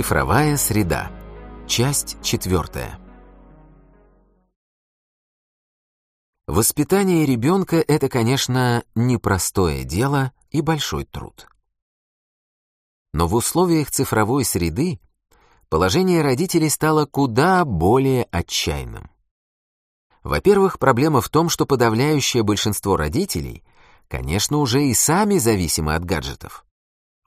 Цифровая среда. Часть четвертая. Воспитание ребенка — это, конечно, непростое дело и большой труд. Но в условиях цифровой среды положение родителей стало куда более отчаянным. Во-первых, проблема в том, что подавляющее большинство родителей, конечно, уже и сами зависимы от гаджетов.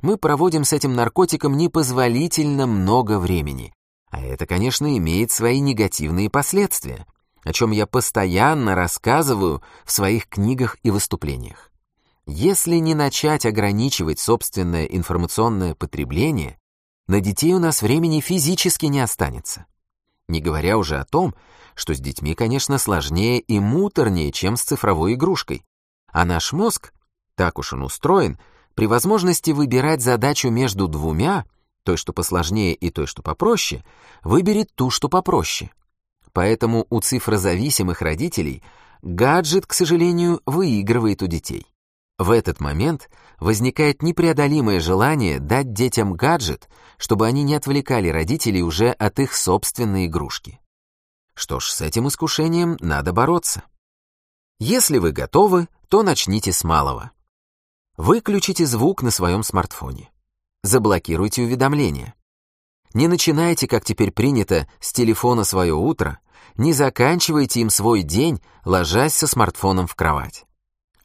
Мы проводим с этим наркотиком непозволительно много времени, а это, конечно, имеет свои негативные последствия, о чем я постоянно рассказываю в своих книгах и выступлениях. Если не начать ограничивать собственное информационное потребление, на детей у нас времени физически не останется. Не говоря уже о том, что с детьми, конечно, сложнее и муторнее, чем с цифровой игрушкой. А наш мозг, так уж он устроен, при возможности выбирать задачу между двумя, той, что посложнее, и той, что попроще, выберет ту, что попроще. Поэтому у цифрозависимых родителей гаджет, к сожалению, выигрывает у детей. В этот момент возникает непреодолимое желание дать детям гаджет, чтобы они не отвлекали родителей уже от их собственной игрушки. Что ж, с этим искушением надо бороться. Если вы готовы, то начните с малого. Выключите звук на своем смартфоне. Заблокируйте уведомления. Не начинайте, как теперь принято, с телефона свое утро, не заканчивайте им свой день, ложась со смартфоном в кровать.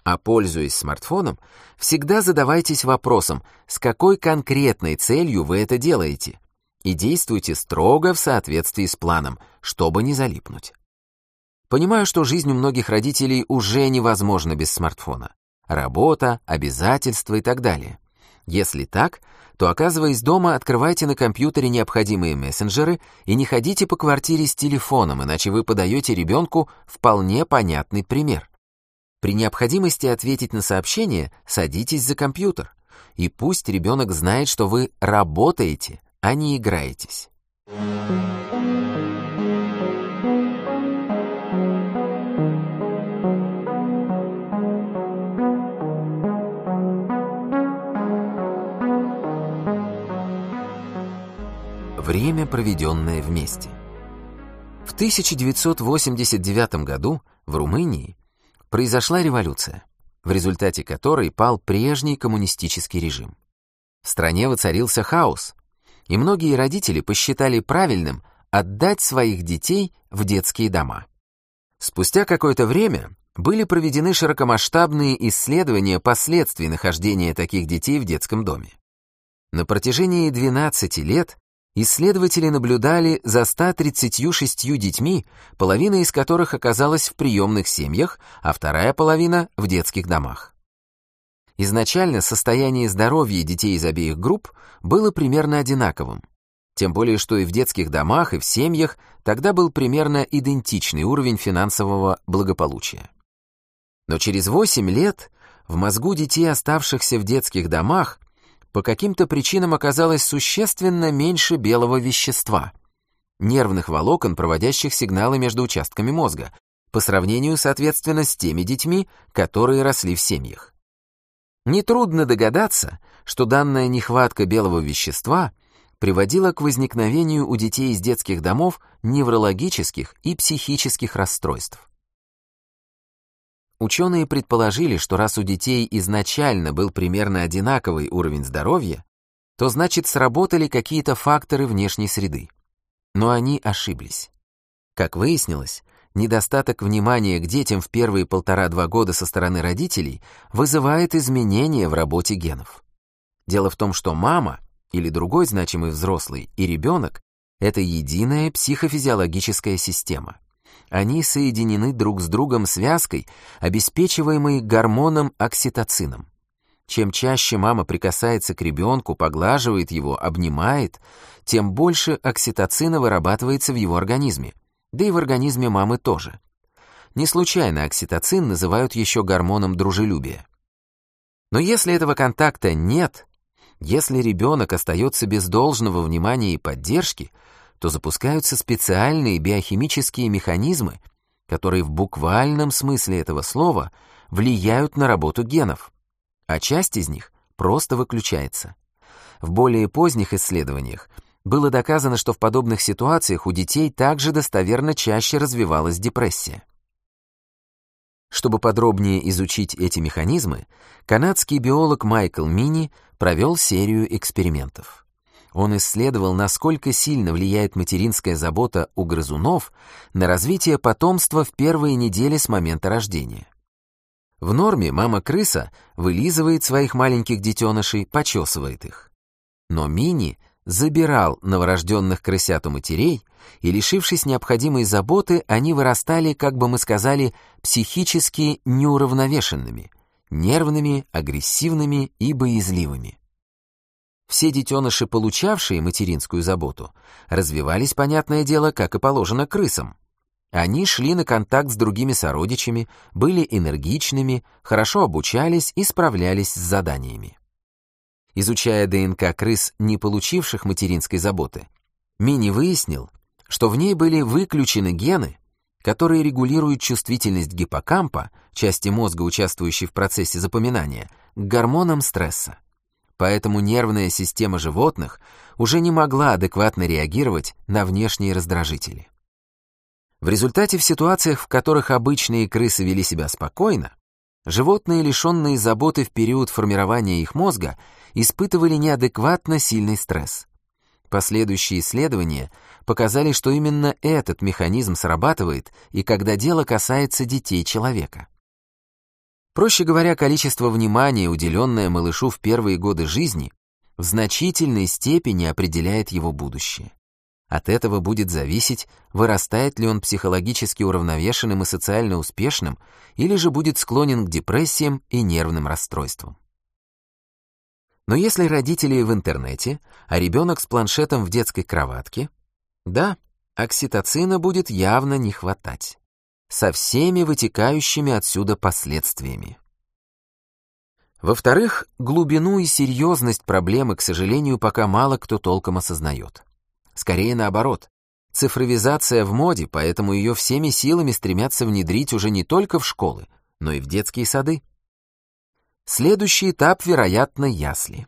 А пользуясь смартфоном, всегда задавайтесь вопросом, с какой конкретной целью вы это делаете, и действуйте строго в соответствии с планом, чтобы не залипнуть. Понимаю, что жизнь у многих родителей уже невозможна без смартфона. Работа, обязательства и так далее. Если так, то, оказываясь дома, открывайте на компьютере необходимые мессенджеры и не ходите по квартире с телефоном, иначе вы подаете ребенку вполне понятный пример. При необходимости ответить на сообщение садитесь за компьютер, и пусть ребенок знает, что вы работаете, а не играетесь. Время, проведенное вместе. В 1989 году в Румынии произошла революция, в результате которой пал прежний коммунистический режим. В стране воцарился хаос, и многие родители посчитали правильным отдать своих детей в детские дома. Спустя какое-то время были проведены широкомасштабные исследования последствий нахождения таких детей в детском доме. На протяжении 12 лет исследователи наблюдали за 136 детьми, половина из которых оказалась в приемных семьях, а вторая половина — в детских домах. Изначально состояние здоровья детей из обеих групп было примерно одинаковым. Тем более, что и в детских домах, и в семьях тогда был примерно идентичный уровень финансового благополучия. Но через 8 лет в мозгу детей, оставшихся в детских домах, по каким-то причинам оказалось существенно меньше белого вещества, нервных волокон, проводящих сигналы между участками мозга, по сравнению, соответственно, с теми детьми, которые росли в семьях. Нетрудно догадаться, что данная нехватка белого вещества приводила к возникновению у детей из детских домов неврологических и психических расстройств. Ученые предположили, что раз у детей изначально был примерно одинаковый уровень здоровья, то значит сработали какие-то факторы внешней среды. Но они ошиблись. Как выяснилось, недостаток внимания к детям в первые полтора-два года со стороны родителей вызывает изменения в работе генов. Дело в том, что мама или другой значимый взрослый и ребенок — это единая психофизиологическая система. Они соединены друг с другом связкой, обеспечиваемой гормоном окситоцином. Чем чаще мама прикасается к ребенку, поглаживает его, обнимает, тем больше окситоцина вырабатывается в его организме — да и в организме мамы тоже. Не случайно окситоцин называют еще гормоном дружелюбия. Но если этого контакта нет, если ребенок остается без должного внимания и поддержки, то запускаются специальные биохимические механизмы, которые в буквальном смысле этого слова влияют на работу генов, а часть из них просто выключается. В более поздних исследованиях было доказано, что в подобных ситуациях у детей также достоверно чаще развивалась депрессия. Чтобы подробнее изучить эти механизмы, канадский биолог Майкл Мини провел серию экспериментов. Он исследовал, насколько сильно влияет материнская забота у грызунов на развитие потомства в первые недели с момента рождения. В норме мама-крыса вылизывает своих маленьких детенышей, почесывает их. Но Мини забирал новорожденных крысят у матерей, и, лишившись необходимой заботы, они вырастали, как бы мы сказали, психически неуравновешенными, нервными, агрессивными и боязливыми. Все детеныши, получавшие материнскую заботу, развивались, понятное дело, как и положено крысам. Они шли на контакт с другими сородичами, были энергичными, хорошо обучались и справлялись с заданиями. Изучая ДНК крыс, не получивших материнской заботы, Мини выяснил, что в ней были выключены гены, которые регулируют чувствительность гиппокампа, части мозга, участвующей в процессе запоминания, к гормонам стресса поэтому нервная система животных уже не могла адекватно реагировать на внешние раздражители. В результате в ситуациях, в которых обычные крысы вели себя спокойно, животные, лишенные заботы в период формирования их мозга, испытывали неадекватно сильный стресс. Последующие исследования показали, что именно этот механизм срабатывает и когда дело касается детей человека. Проще говоря, количество внимания, уделенное малышу в первые годы жизни, в значительной степени определяет его будущее. От этого будет зависеть, вырастает ли он психологически уравновешенным и социально успешным, или же будет склонен к депрессиям и нервным расстройствам. Но если родители в интернете, а ребенок с планшетом в детской кроватке, да, окситоцина будет явно не хватать со всеми вытекающими отсюда последствиями. Во-вторых, глубину и серьезность проблемы, к сожалению, пока мало кто толком осознает. Скорее наоборот. Цифровизация в моде, поэтому ее всеми силами стремятся внедрить уже не только в школы, но и в детские сады. Следующий этап, вероятно, ясли.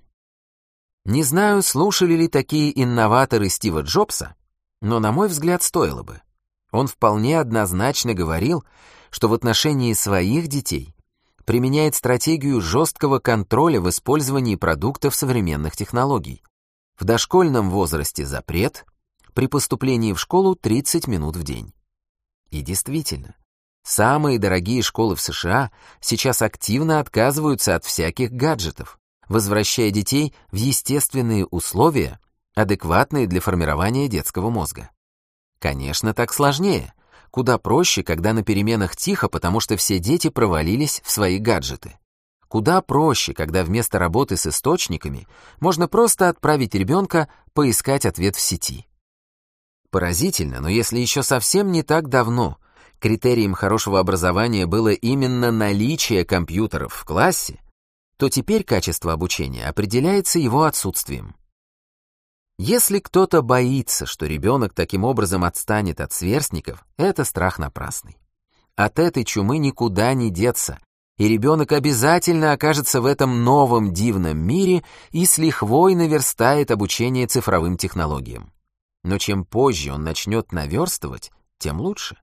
Не знаю, слушали ли такие инноваторы Стива Джобса, но, на мой взгляд, стоило бы. Он вполне однозначно говорил, что в отношении своих детей применяет стратегию жесткого контроля в использовании продуктов современных технологий. В дошкольном возрасте запрет, при поступлении в школу 30 минут в день. И действительно, самые дорогие школы в США сейчас активно отказываются от всяких гаджетов, возвращая детей в естественные условия, адекватные для формирования детского мозга. Конечно, так сложнее. Куда проще, когда на переменах тихо, потому что все дети провалились в свои гаджеты. Куда проще, когда вместо работы с источниками можно просто отправить ребенка поискать ответ в сети. Поразительно, но если еще совсем не так давно критерием хорошего образования было именно наличие компьютеров в классе, то теперь качество обучения определяется его отсутствием. Если кто-то боится, что ребенок таким образом отстанет от сверстников, это страх напрасный. От этой чумы никуда не деться, и ребенок обязательно окажется в этом новом дивном мире и с лихвой наверстает обучение цифровым технологиям. Но чем позже он начнет наверстывать, тем лучше.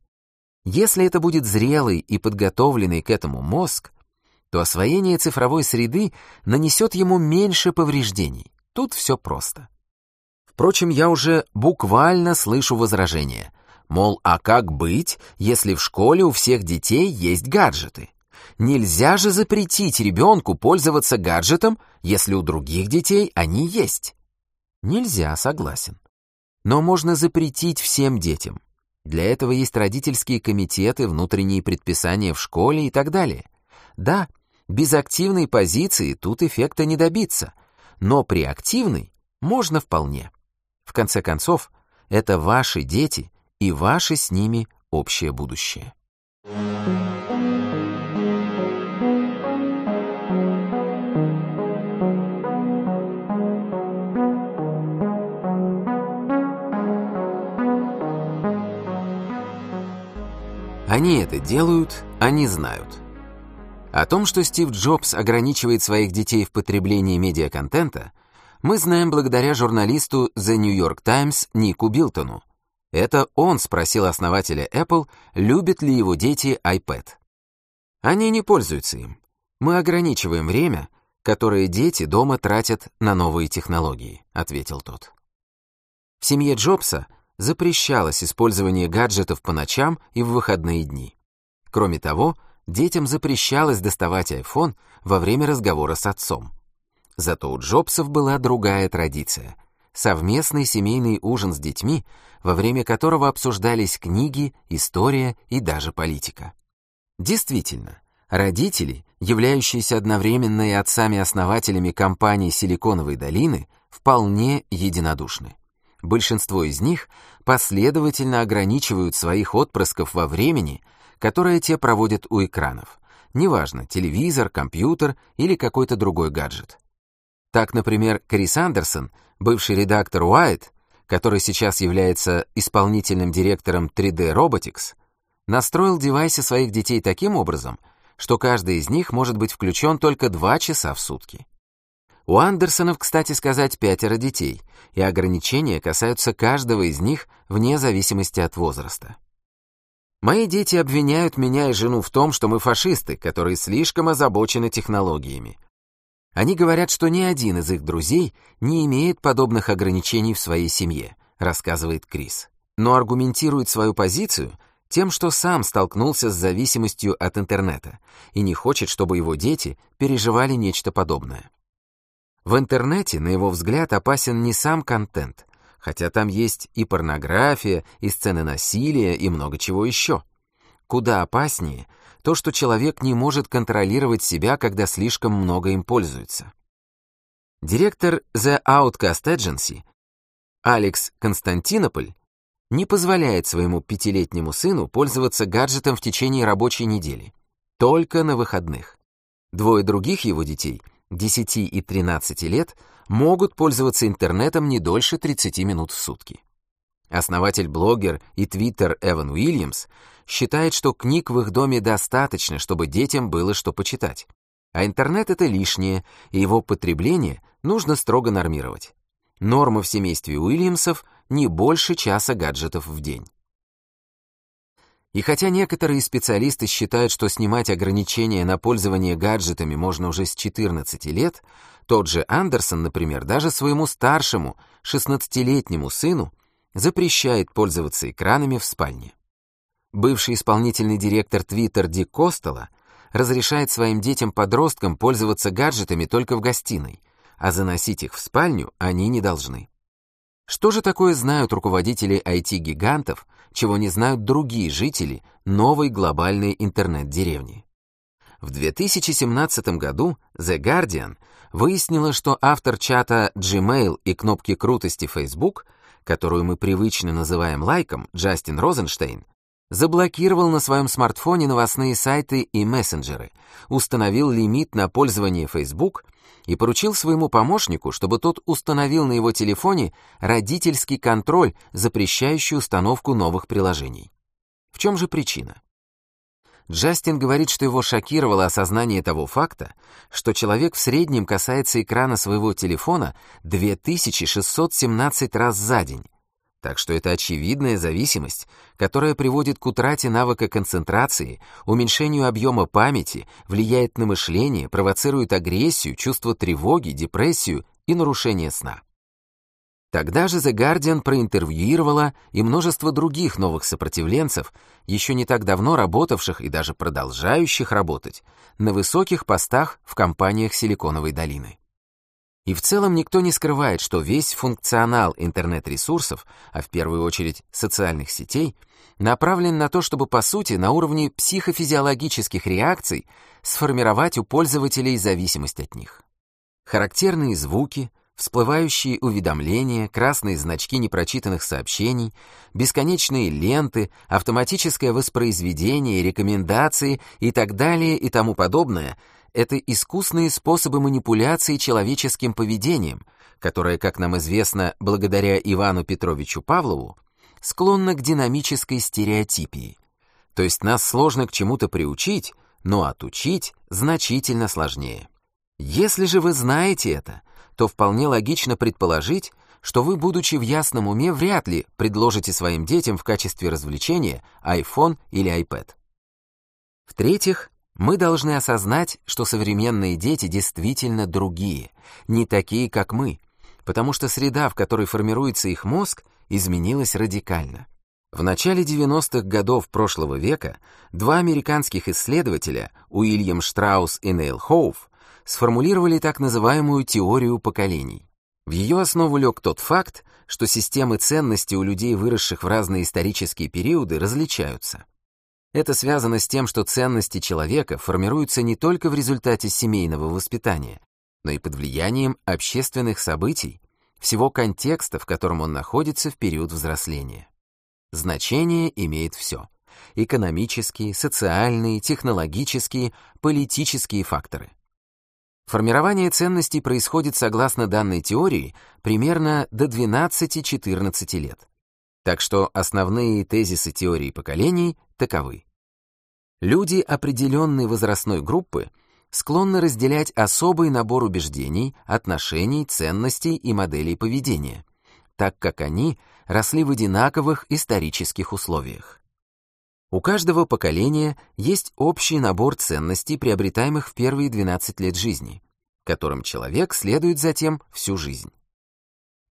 Если это будет зрелый и подготовленный к этому мозг, то освоение цифровой среды нанесет ему меньше повреждений. Тут все просто. Впрочем, я уже буквально слышу возражения. Мол, а как быть, если в школе у всех детей есть гаджеты? Нельзя же запретить ребенку пользоваться гаджетом, если у других детей они есть. Нельзя, согласен. Но можно запретить всем детям. Для этого есть родительские комитеты, внутренние предписания в школе и так далее. Да, без активной позиции тут эффекта не добиться, но при активной можно вполне. В конце концов, это ваши дети и ваше с ними общее будущее. Они это делают, они знают. О том, что Стив Джобс ограничивает своих детей в потреблении медиаконтента, мы знаем благодаря журналисту The New York Times Нику Билтону. Это он спросил основателя Apple, любят ли его дети iPad. Они не пользуются им. Мы ограничиваем время, которое дети дома тратят на новые технологии, ответил тот. В семье Джобса запрещалось использование гаджетов по ночам и в выходные дни. Кроме того, детям запрещалось доставать iPhone во время разговора с отцом. Зато у Джобсов была другая традиция — совместный семейный ужин с детьми, во время которого обсуждались книги, история и даже политика. Действительно, родители, являющиеся одновременно и отцами-основателями компании Силиконовой долины, вполне единодушны. Большинство из них последовательно ограничивают своих отпрысков во времени, которое те проводят у экранов. Неважно, телевизор, компьютер или какой-то другой гаджет. Так, например, Крис Андерсон, бывший редактор Wired, который сейчас является исполнительным директором 3D Robotics, настроил девайсы своих детей таким образом, что каждый из них может быть включен только 2 часа в сутки. У Андерсонов, кстати сказать, пятеро детей, и ограничения касаются каждого из них вне зависимости от возраста. Мои дети обвиняют меня и жену в том, что мы фашисты, которые слишком озабочены технологиями. Они говорят, что ни один из их друзей не имеет подобных ограничений в своей семье, рассказывает Крис, но аргументирует свою позицию тем, что сам столкнулся с зависимостью от интернета и не хочет, чтобы его дети переживали нечто подобное. В интернете, на его взгляд, опасен не сам контент, хотя там есть и порнография, и сцены насилия, и много чего еще. Куда опаснее то, что человек не может контролировать себя, когда слишком много им пользуется. Директор The Outcast Agency Алекс Константинополь не позволяет своему пятилетнему сыну пользоваться гаджетом в течение рабочей недели, только на выходных. Двое других его детей, 10 и 13 лет, могут пользоваться интернетом не дольше 30 минут в сутки. Основатель-блогер и твиттер Эван Уильямс считает, что книг в их доме достаточно, чтобы детям было что почитать. А интернет — это лишнее, и его потребление нужно строго нормировать. Норма в семействе Уильямсов не больше часа гаджетов в день. И хотя некоторые специалисты считают, что снимать ограничения на пользование гаджетами можно уже с 14 лет, тот же Андерсон, например, даже своему старшему, 16-летнему сыну запрещает пользоваться экранами в спальне. Бывший исполнительный директор Twitter Ди Костелло разрешает своим детям-подросткам пользоваться гаджетами только в гостиной, а заносить их в спальню они не должны. Что же такое знают руководители IT-гигантов, чего не знают другие жители новой глобальной интернет-деревни? В 2017 году The Guardian выяснила, что автор чата Gmail и кнопки крутости Facebook, которую мы привычно называем лайком, Джастин Розенштейн, заблокировал на своем смартфоне новостные сайты и мессенджеры, установил лимит на пользование Facebook и поручил своему помощнику, чтобы тот установил на его телефоне родительский контроль, запрещающий установку новых приложений. В чем же причина? Джастин говорит, что его шокировало осознание того факта, что человек в среднем касается экрана своего телефона 2617 раз за день, так что это очевидная зависимость, которая приводит к утрате навыка концентрации, уменьшению объема памяти, влияет на мышление, провоцирует агрессию, чувство тревоги, депрессию и нарушение сна. Тогда же The Guardian проинтервьюировала и множество других новых сопротивленцев, еще не так давно работавших и даже продолжающих работать, на высоких постах в компаниях Силиконовой долины. И в целом никто не скрывает, что весь функционал интернет-ресурсов, а в первую очередь социальных сетей, направлен на то, чтобы по сути на уровне психофизиологических реакций сформировать у пользователей зависимость от них. Характерные звуки, всплывающие уведомления, красные значки непрочитанных сообщений, бесконечные ленты, автоматическое воспроизведение, рекомендации и так далее и тому подобное — это искусные способы манипуляции человеческим поведением, которое, как нам известно, благодаря Ивану Петровичу Павлову, склонно к динамической стереотипии. То есть нас сложно к чему-то приучить, но отучить значительно сложнее. Если же вы знаете это, то вполне логично предположить, что вы, будучи в ясном уме, вряд ли предложите своим детям в качестве развлечения iPhone или iPad. В-третьих, мы должны осознать, что современные дети действительно другие, не такие, как мы, потому что среда, в которой формируется их мозг, изменилась радикально. В начале 90-х годов прошлого века два американских исследователя, Уильям Штраус и Нейл Хоуф, сформулировали так называемую теорию поколений. В ее основу лег тот факт, что системы ценностей у людей, выросших в разные исторические периоды, различаются. Это связано с тем, что ценности человека формируются не только в результате семейного воспитания, но и под влиянием общественных событий, всего контекста, в котором он находится в период взросления. Значение имеет все — экономические, социальные, технологические, политические факторы. Формирование ценностей происходит, согласно данной теории, примерно до 12-14 лет. Так что основные тезисы теории поколений таковы. Люди определенной возрастной группы склонны разделять особый набор убеждений, отношений, ценностей и моделей поведения, так как они росли в одинаковых исторических условиях. У каждого поколения есть общий набор ценностей, приобретаемых в первые 12 лет жизни, которым человек следует затем всю жизнь.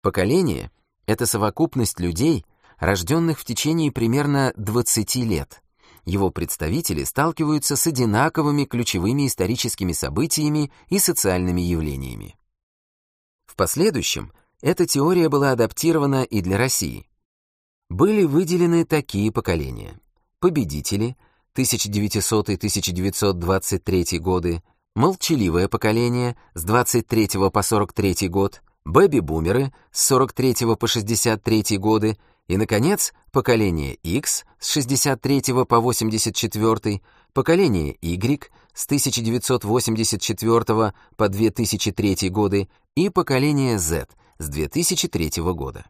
Поколение — это совокупность людей, рожденных в течение примерно 20 лет. Его представители сталкиваются с одинаковыми ключевыми историческими событиями и социальными явлениями. В последующем эта теория была адаптирована и для России. Были выделены такие поколения победители 1900-1923 годы, молчаливое поколение с 23 по 43 год, бэби-бумеры с 43 по 63 годы и, наконец, поколение X с 63 по 84, поколение Y с 1984 по 2003 годы и поколение Z с 2003 года.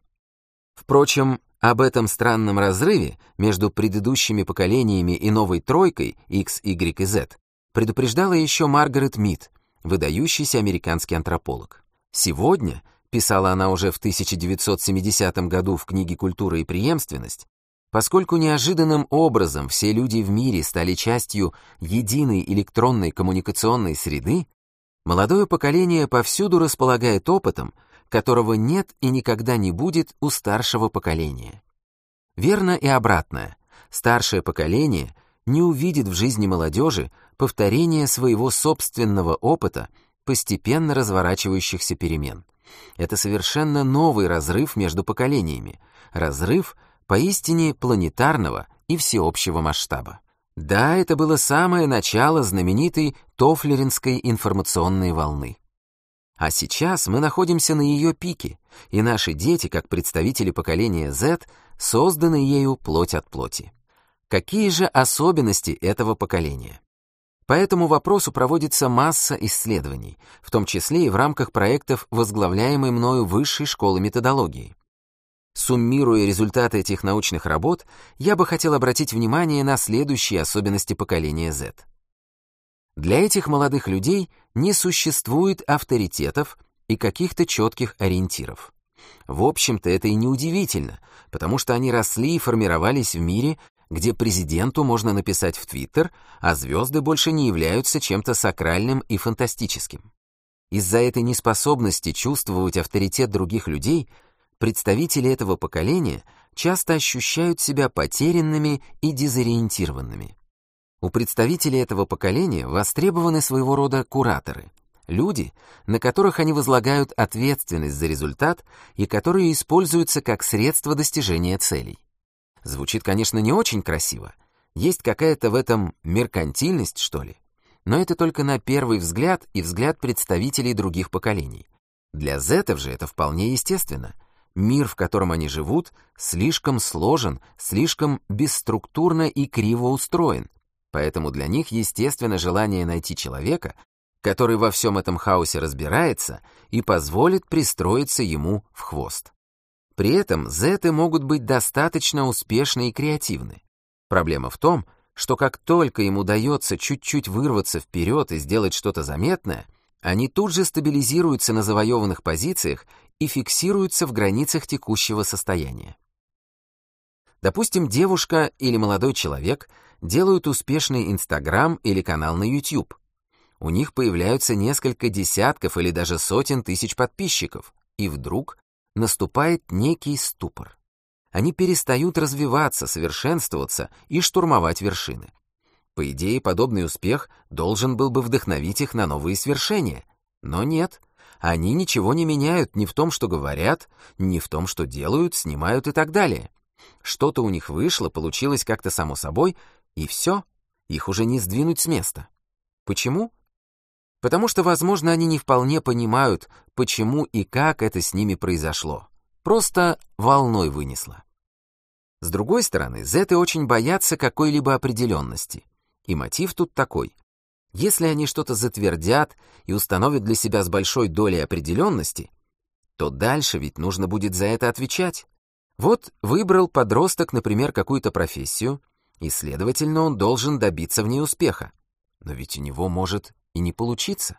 Впрочем, об этом странном разрыве между предыдущими поколениями и новой тройкой X, Y и Z предупреждала еще Маргарет Мид, выдающийся американский антрополог. Сегодня, писала она уже в 1970 году в книге «Культура и преемственность», поскольку неожиданным образом все люди в мире стали частью единой электронной коммуникационной среды, молодое поколение повсюду располагает опытом, которого нет и никогда не будет у старшего поколения. Верно и обратное. Старшее поколение не увидит в жизни молодежи повторения своего собственного опыта постепенно разворачивающихся перемен. Это совершенно новый разрыв между поколениями, разрыв поистине планетарного и всеобщего масштаба. Да, это было самое начало знаменитой Тофлеринской информационной волны. А сейчас мы находимся на ее пике, и наши дети, как представители поколения Z, созданы ею плоть от плоти. Какие же особенности этого поколения? По этому вопросу проводится масса исследований, в том числе и в рамках проектов, возглавляемой мною Высшей школы методологии. Суммируя результаты этих научных работ, я бы хотел обратить внимание на следующие особенности поколения Z. Для этих молодых людей не существует авторитетов и каких-то четких ориентиров. В общем-то, это и не удивительно, потому что они росли и формировались в мире, где президенту можно написать в Твиттер, а звезды больше не являются чем-то сакральным и фантастическим. Из-за этой неспособности чувствовать авторитет других людей, представители этого поколения часто ощущают себя потерянными и дезориентированными. У представителей этого поколения востребованы своего рода кураторы, люди, на которых они возлагают ответственность за результат и которые используются как средство достижения целей. Звучит, конечно, не очень красиво, есть какая-то в этом меркантильность, что ли, но это только на первый взгляд и взгляд представителей других поколений. Для зетов же это вполне естественно. Мир, в котором они живут, слишком сложен, слишком бесструктурно и криво устроен, Поэтому для них естественно желание найти человека, который во всем этом хаосе разбирается и позволит пристроиться ему в хвост. При этом зеты могут быть достаточно успешны и креативны. Проблема в том, что как только им удается чуть-чуть вырваться вперед и сделать что-то заметное, они тут же стабилизируются на завоеванных позициях и фиксируются в границах текущего состояния. Допустим, девушка или молодой человек делают успешный Инстаграм или канал на YouTube. У них появляются несколько десятков или даже сотен тысяч подписчиков, и вдруг наступает некий ступор. Они перестают развиваться, совершенствоваться и штурмовать вершины. По идее, подобный успех должен был бы вдохновить их на новые свершения. Но нет, они ничего не меняют ни в том, что говорят, ни в том, что делают, снимают и так далее. Что-то у них вышло, получилось как-то само собой, и все, их уже не сдвинуть с места. Почему? Потому что, возможно, они не вполне понимают, почему и как это с ними произошло. Просто волной вынесло. С другой стороны, зеты очень боятся какой-либо определенности. И мотив тут такой. Если они что-то затвердят и установят для себя с большой долей определенности, то дальше ведь нужно будет за это отвечать. Вот выбрал подросток, например, какую-то профессию, и, следовательно, он должен добиться в ней успеха. Но ведь у него может и не получиться.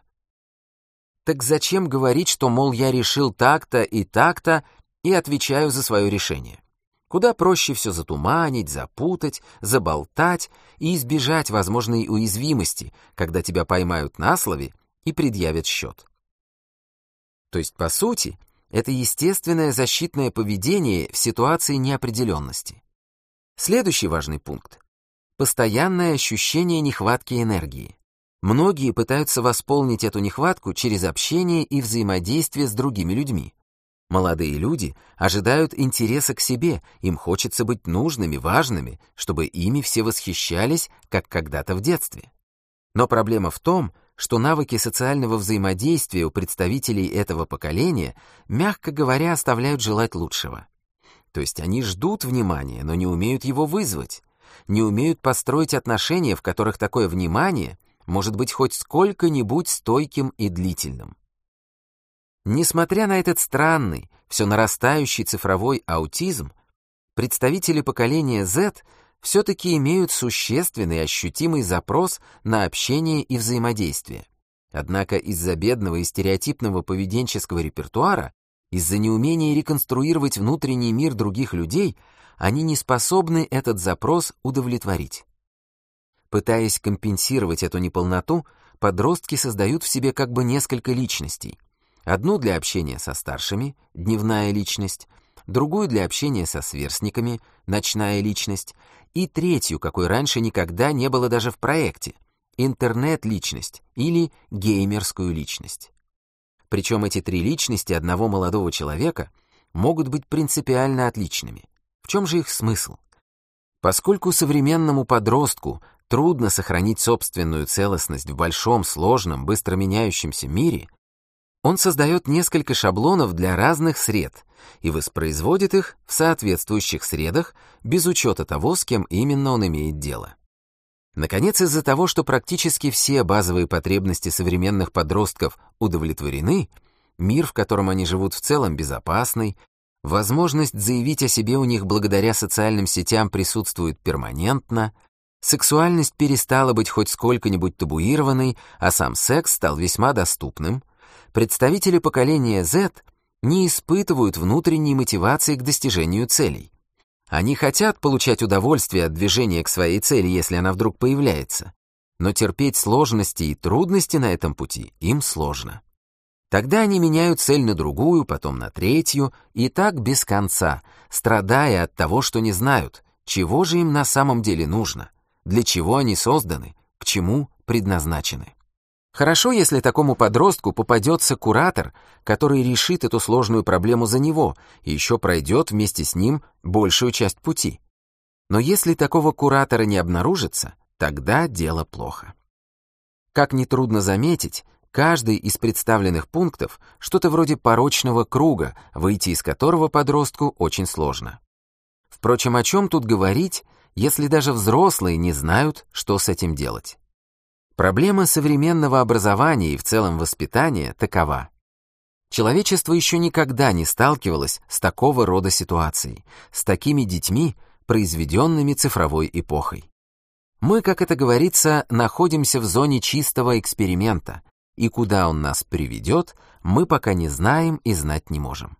Так зачем говорить, что, мол, я решил так-то и так-то и отвечаю за свое решение? Куда проще все затуманить, запутать, заболтать и избежать возможной уязвимости, когда тебя поймают на слове и предъявят счет. То есть, по сути, это естественное защитное поведение в ситуации неопределенности. Следующий важный пункт — постоянное ощущение нехватки энергии. Многие пытаются восполнить эту нехватку через общение и взаимодействие с другими людьми. Молодые люди ожидают интереса к себе, им хочется быть нужными, важными, чтобы ими все восхищались, как когда-то в детстве. Но проблема в том, что навыки социального взаимодействия у представителей этого поколения, мягко говоря, оставляют желать лучшего. То есть они ждут внимания, но не умеют его вызвать, не умеют построить отношения, в которых такое внимание может быть хоть сколько-нибудь стойким и длительным. Несмотря на этот странный, все нарастающий цифровой аутизм, представители поколения Z все-таки имеют существенный ощутимый запрос на общение и взаимодействие. Однако из-за бедного и стереотипного поведенческого репертуара, из-за неумения реконструировать внутренний мир других людей, они не способны этот запрос удовлетворить. Пытаясь компенсировать эту неполноту, подростки создают в себе как бы несколько личностей, Одну для общения со старшими, дневная личность, другую для общения со сверстниками, ночная личность, и третью, какой раньше никогда не было даже в проекте, интернет-личность или геймерскую личность. Причем эти три личности одного молодого человека могут быть принципиально отличными. В чем же их смысл? Поскольку современному подростку трудно сохранить собственную целостность в большом, сложном, быстро меняющемся мире, он создает несколько шаблонов для разных сред и воспроизводит их в соответствующих средах без учета того, с кем именно он имеет дело. Наконец, из-за того, что практически все базовые потребности современных подростков удовлетворены, мир, в котором они живут в целом, безопасный, возможность заявить о себе у них благодаря социальным сетям присутствует перманентно, сексуальность перестала быть хоть сколько-нибудь табуированной, а сам секс стал весьма доступным — представители поколения Z не испытывают внутренней мотивации к достижению целей. Они хотят получать удовольствие от движения к своей цели, если она вдруг появляется, но терпеть сложности и трудности на этом пути им сложно. Тогда они меняют цель на другую, потом на третью, и так без конца, страдая от того, что не знают, чего же им на самом деле нужно, для чего они созданы, к чему предназначены. Хорошо, если такому подростку попадется куратор, который решит эту сложную проблему за него и еще пройдет вместе с ним большую часть пути. Но если такого куратора не обнаружится, тогда дело плохо. Как нетрудно заметить, каждый из представленных пунктов что-то вроде порочного круга, выйти из которого подростку очень сложно. Впрочем, о чем тут говорить, если даже взрослые не знают, что с этим делать? Проблема современного образования и в целом воспитания такова. Человечество еще никогда не сталкивалось с такого рода ситуацией, с такими детьми, произведенными цифровой эпохой. Мы, как это говорится, находимся в зоне чистого эксперимента, и куда он нас приведет, мы пока не знаем и знать не можем.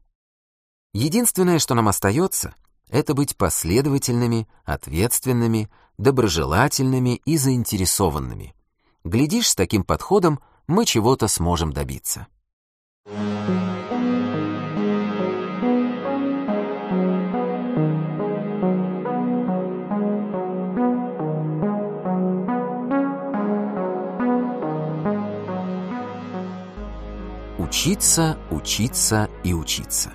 Единственное, что нам остается, это быть последовательными, ответственными, доброжелательными и заинтересованными. Глядишь, с таким подходом мы чего-то сможем добиться. Учиться, учиться и учиться.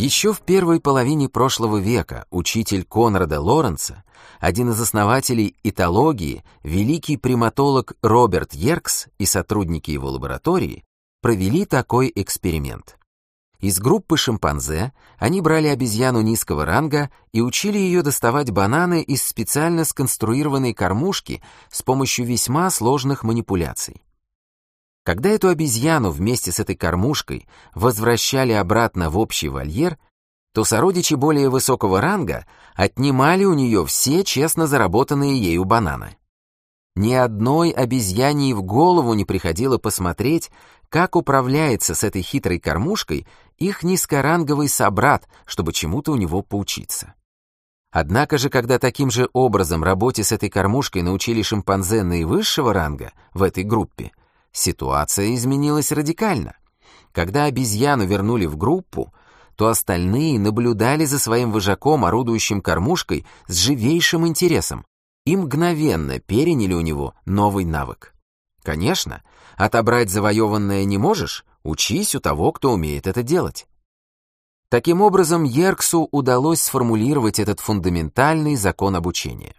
Еще в первой половине прошлого века учитель Конрада Лоренца, один из основателей этологии, великий приматолог Роберт Йеркс и сотрудники его лаборатории провели такой эксперимент. Из группы шимпанзе они брали обезьяну низкого ранга и учили ее доставать бананы из специально сконструированной кормушки с помощью весьма сложных манипуляций. Когда эту обезьяну вместе с этой кормушкой возвращали обратно в общий вольер, то сородичи более высокого ранга отнимали у нее все честно заработанные ею бананы. Ни одной обезьяне в голову не приходило посмотреть, как управляется с этой хитрой кормушкой их низкоранговый собрат, чтобы чему-то у него поучиться. Однако же, когда таким же образом работе с этой кормушкой научили шимпанзе наивысшего ранга в этой группе, Ситуация изменилась радикально. Когда обезьяну вернули в группу, то остальные наблюдали за своим вожаком, орудующим кормушкой, с живейшим интересом и мгновенно переняли у него новый навык. Конечно, отобрать завоеванное не можешь, учись у того, кто умеет это делать. Таким образом, Ерксу удалось сформулировать этот фундаментальный закон обучения.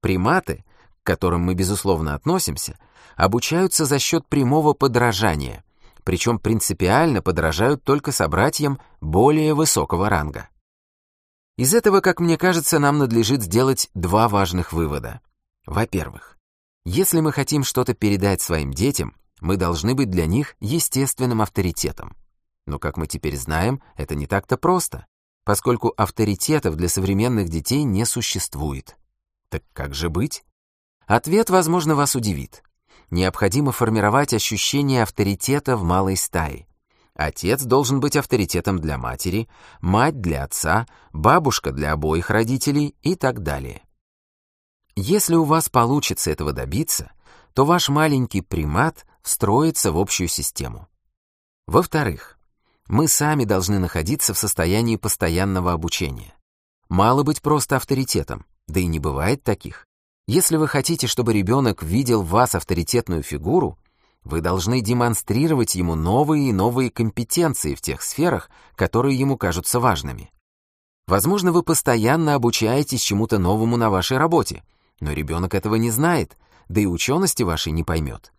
Приматы, которым мы, безусловно, относимся, обучаются за счет прямого подражания, причем принципиально подражают только собратьям более высокого ранга. Из этого, как мне кажется, нам надлежит сделать два важных вывода. Во-первых, если мы хотим что-то передать своим детям, мы должны быть для них естественным авторитетом. Но, как мы теперь знаем, это не так-то просто, поскольку авторитетов для современных детей не существует. Так как же быть? Ответ, возможно, вас удивит необходимо формировать ощущение авторитета в малой стае. Отец должен быть авторитетом для матери, мать для отца, бабушка для обоих родителей и так далее. Если у вас получится этого добиться, то ваш маленький примат встроится в общую систему. Во-вторых, мы сами должны находиться в состоянии постоянного обучения. Мало быть просто авторитетом, да и не бывает таких. Если вы хотите, чтобы ребенок видел в вас авторитетную фигуру, вы должны демонстрировать ему новые и новые компетенции в тех сферах, которые ему кажутся важными. Возможно, вы постоянно обучаетесь чему-то новому на вашей работе, но ребенок этого не знает, да и учености вашей не поймет.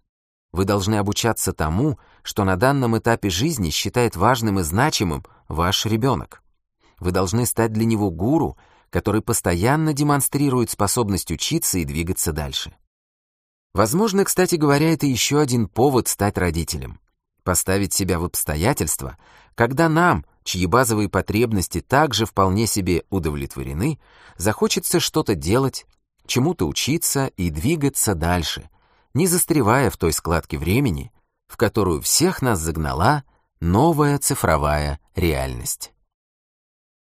Вы должны обучаться тому, что на данном этапе жизни считает важным и значимым ваш ребенок. Вы должны стать для него гуру, который постоянно демонстрирует способность учиться и двигаться дальше. Возможно, кстати говоря, это еще один повод стать родителем. Поставить себя в обстоятельства, когда нам, чьи базовые потребности также вполне себе удовлетворены, захочется что-то делать, чему-то учиться и двигаться дальше, не застревая в той складке времени, в которую всех нас загнала новая цифровая реальность.